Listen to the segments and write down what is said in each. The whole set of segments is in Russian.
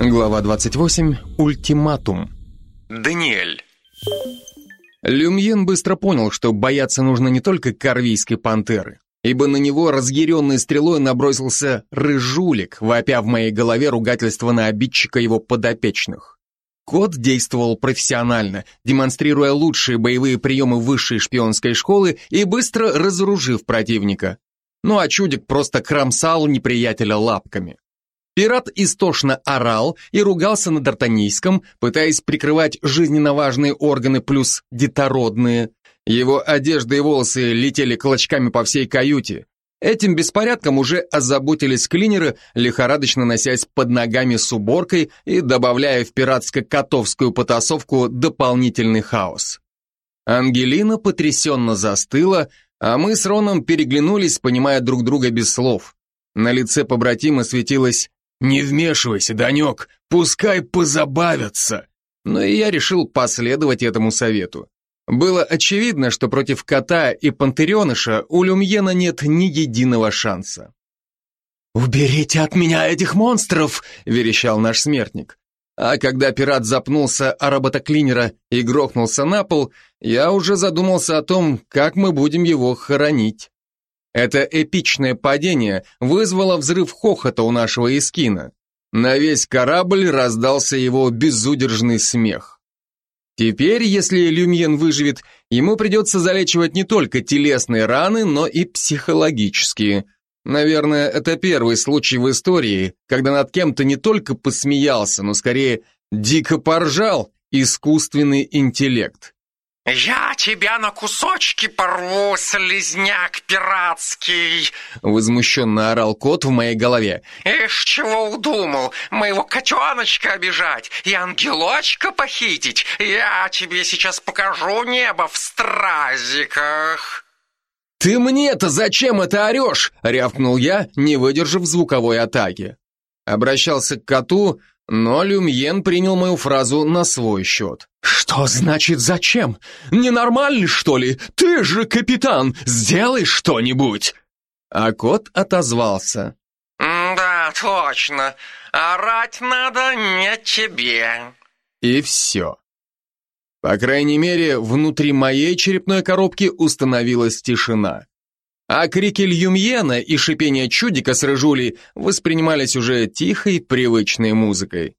Глава 28. Ультиматум. Даниэль. Люмьен быстро понял, что бояться нужно не только корвийской пантеры, ибо на него разъяренной стрелой набросился рыжулик, вопя в моей голове ругательство на обидчика его подопечных. Кот действовал профессионально, демонстрируя лучшие боевые приемы высшей шпионской школы и быстро разоружив противника. Ну а чудик просто кромсал неприятеля лапками. Пират истошно орал и ругался на дартанийском, пытаясь прикрывать жизненно важные органы плюс детородные. Его одежда и волосы летели клочками по всей каюте. Этим беспорядком уже озаботились клинеры, лихорадочно носясь под ногами с уборкой и добавляя в пиратско-котовскую потасовку дополнительный хаос. Ангелина потрясенно застыла, а мы с Роном переглянулись, понимая друг друга без слов. На лице побратима светилась «Не вмешивайся, Данек, пускай позабавятся!» Но и я решил последовать этому совету. Было очевидно, что против кота и пантереныша у Люмьена нет ни единого шанса. «Уберите от меня этих монстров!» – верещал наш смертник. А когда пират запнулся о роботоклинера и грохнулся на пол, я уже задумался о том, как мы будем его хоронить. Это эпичное падение вызвало взрыв хохота у нашего эскина. На весь корабль раздался его безудержный смех. Теперь, если Люмьен выживет, ему придется залечивать не только телесные раны, но и психологические. Наверное, это первый случай в истории, когда над кем-то не только посмеялся, но скорее дико поржал искусственный интеллект. «Я тебя на кусочки порву, слезняк пиратский!» Возмущенно орал кот в моей голове. «Ишь, чего удумал? Моего котеночка обижать и ангелочка похитить? Я тебе сейчас покажу небо в стразиках!» «Ты мне-то зачем это орешь?» — рявкнул я, не выдержав звуковой атаки. Обращался к коту, но Люмьен принял мою фразу на свой счет. «Что значит зачем? Ненормальный, что ли? Ты же капитан! Сделай что-нибудь!» А кот отозвался. «Да, точно. Орать надо не тебе». И все. По крайней мере, внутри моей черепной коробки установилась тишина. А крики Льюмьена и шипение чудика с рыжулей воспринимались уже тихой, привычной музыкой.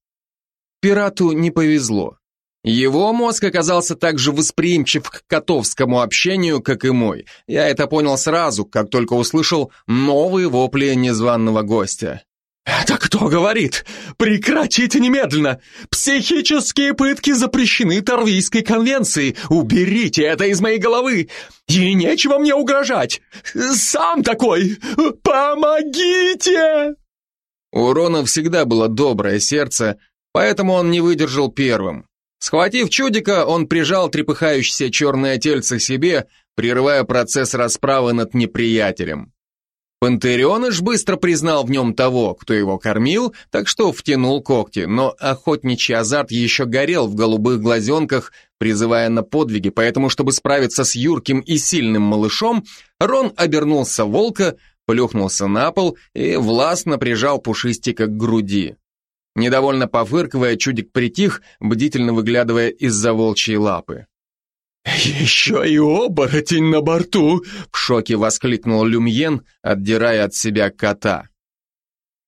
Пирату не повезло. Его мозг оказался так же восприимчив к котовскому общению, как и мой. Я это понял сразу, как только услышал новые вопли незваного гостя. «Это кто говорит? Прекратите немедленно! Психические пытки запрещены Торвийской конвенцией! Уберите это из моей головы! И нечего мне угрожать! Сам такой! Помогите!» У Рона всегда было доброе сердце, поэтому он не выдержал первым. Схватив чудика, он прижал трепыхающееся черное тельце себе, прерывая процесс расправы над неприятелем. Пантереныш быстро признал в нем того, кто его кормил, так что втянул когти, но охотничий азарт еще горел в голубых глазенках, призывая на подвиги, поэтому, чтобы справиться с юрким и сильным малышом, Рон обернулся волка, плюхнулся на пол и властно прижал пушистика к груди. Недовольно пофыркивая, чудик притих, бдительно выглядывая из-за волчьей лапы. «Еще и оборотень на борту!» — в шоке воскликнул Люмьен, отдирая от себя кота.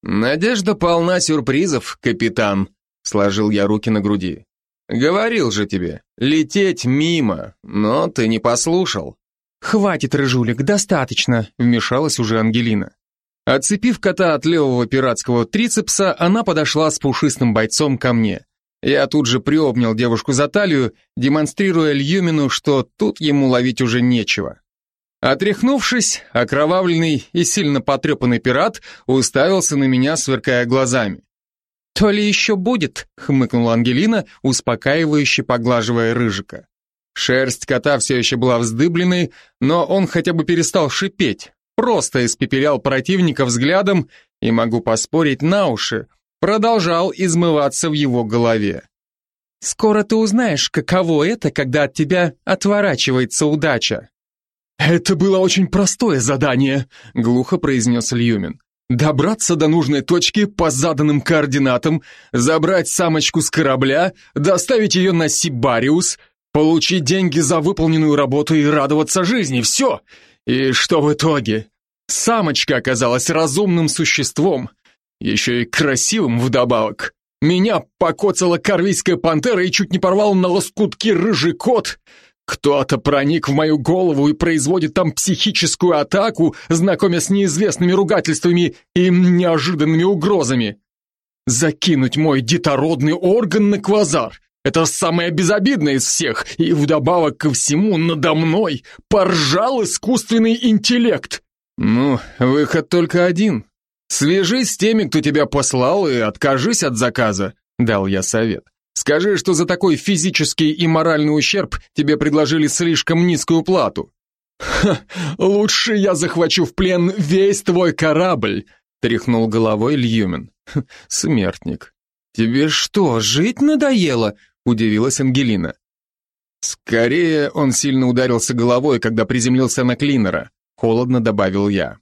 «Надежда полна сюрпризов, капитан», — сложил я руки на груди. «Говорил же тебе, лететь мимо, но ты не послушал». «Хватит, рыжулик, достаточно», — вмешалась уже Ангелина. Отцепив кота от левого пиратского трицепса, она подошла с пушистым бойцом ко мне. Я тут же приобнял девушку за талию, демонстрируя Льюмину, что тут ему ловить уже нечего. Отряхнувшись, окровавленный и сильно потрепанный пират уставился на меня, сверкая глазами. «То ли еще будет», — хмыкнула Ангелина, успокаивающе поглаживая рыжика. Шерсть кота все еще была вздыбленной, но он хотя бы перестал шипеть, просто испепелял противника взглядом и, могу поспорить, на уши, продолжал измываться в его голове. «Скоро ты узнаешь, каково это, когда от тебя отворачивается удача». «Это было очень простое задание», — глухо произнес Льюмин. Добраться до нужной точки по заданным координатам, забрать самочку с корабля, доставить ее на Сибариус, получить деньги за выполненную работу и радоваться жизни. Все. И что в итоге? Самочка оказалась разумным существом, еще и красивым вдобавок. Меня покоцала корвийская пантера и чуть не порвал на лоскутки рыжий кот. Кто-то проник в мою голову и производит там психическую атаку, знакомя с неизвестными ругательствами и неожиданными угрозами. Закинуть мой детородный орган на квазар — это самое безобидное из всех, и вдобавок ко всему надо мной поржал искусственный интеллект. Ну, выход только один. Свяжись с теми, кто тебя послал, и откажись от заказа, дал я совет. Скажи, что за такой физический и моральный ущерб тебе предложили слишком низкую плату. Ха, лучше я захвачу в плен весь твой корабль, тряхнул головой Льюмен. Смертник. Тебе что, жить надоело? удивилась Ангелина. Скорее, он сильно ударился головой, когда приземлился на клинера, холодно добавил я.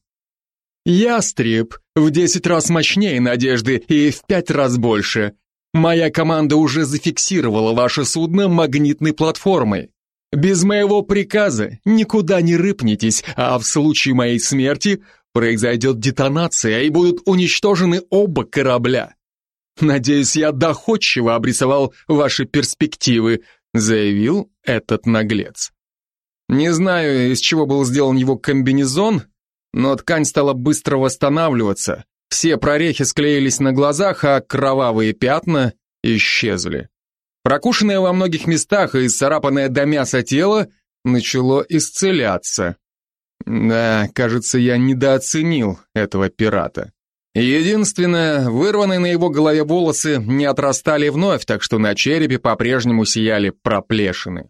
Ястреб в десять раз мощнее Надежды и в пять раз больше. Моя команда уже зафиксировала ваше судно магнитной платформой. Без моего приказа никуда не рыпнитесь, а в случае моей смерти произойдет детонация и будут уничтожены оба корабля. Надеюсь, я доходчиво обрисовал ваши перспективы, заявил этот наглец. Не знаю, из чего был сделан его комбинезон, но ткань стала быстро восстанавливаться, все прорехи склеились на глазах, а кровавые пятна исчезли. Прокушенное во многих местах и исцарапанное до мяса тело начало исцеляться. Да, кажется, я недооценил этого пирата. Единственное, вырванные на его голове волосы не отрастали вновь, так что на черепе по-прежнему сияли проплешины.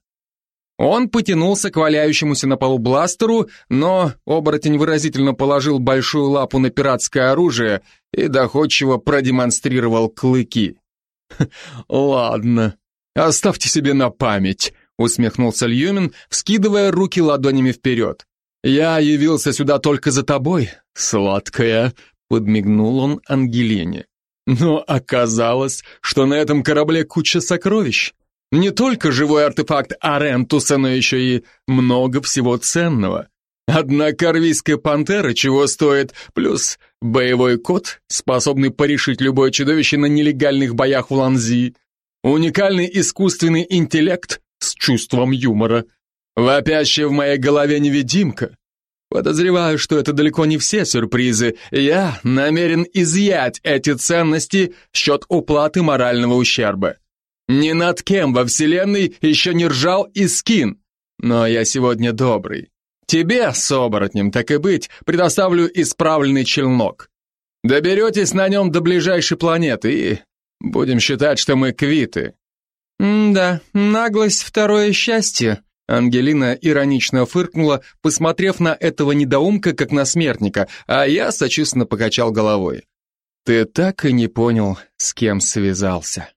Он потянулся к валяющемуся на полу бластеру, но оборотень выразительно положил большую лапу на пиратское оружие и доходчиво продемонстрировал клыки. «Ладно, оставьте себе на память», усмехнулся Льюмин, вскидывая руки ладонями вперед. «Я явился сюда только за тобой, сладкая», подмигнул он Ангелине. «Но оказалось, что на этом корабле куча сокровищ. Не только живой артефакт Арентуса, но еще и много всего ценного. Одна корвийская пантера чего стоит, плюс боевой кот, способный порешить любое чудовище на нелегальных боях в Ланзи, уникальный искусственный интеллект с чувством юмора, вопящая в моей голове невидимка. Подозреваю, что это далеко не все сюрпризы. Я намерен изъять эти ценности в счет уплаты морального ущерба. Ни над кем во вселенной еще не ржал и скин. Но я сегодня добрый. Тебе, с оборотнем, так и быть, предоставлю исправленный челнок. Доберетесь на нем до ближайшей планеты и будем считать, что мы квиты. да, наглость второе счастье. Ангелина иронично фыркнула, посмотрев на этого недоумка, как на смертника, а я сочувственно покачал головой. Ты так и не понял, с кем связался.